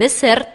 ديسرت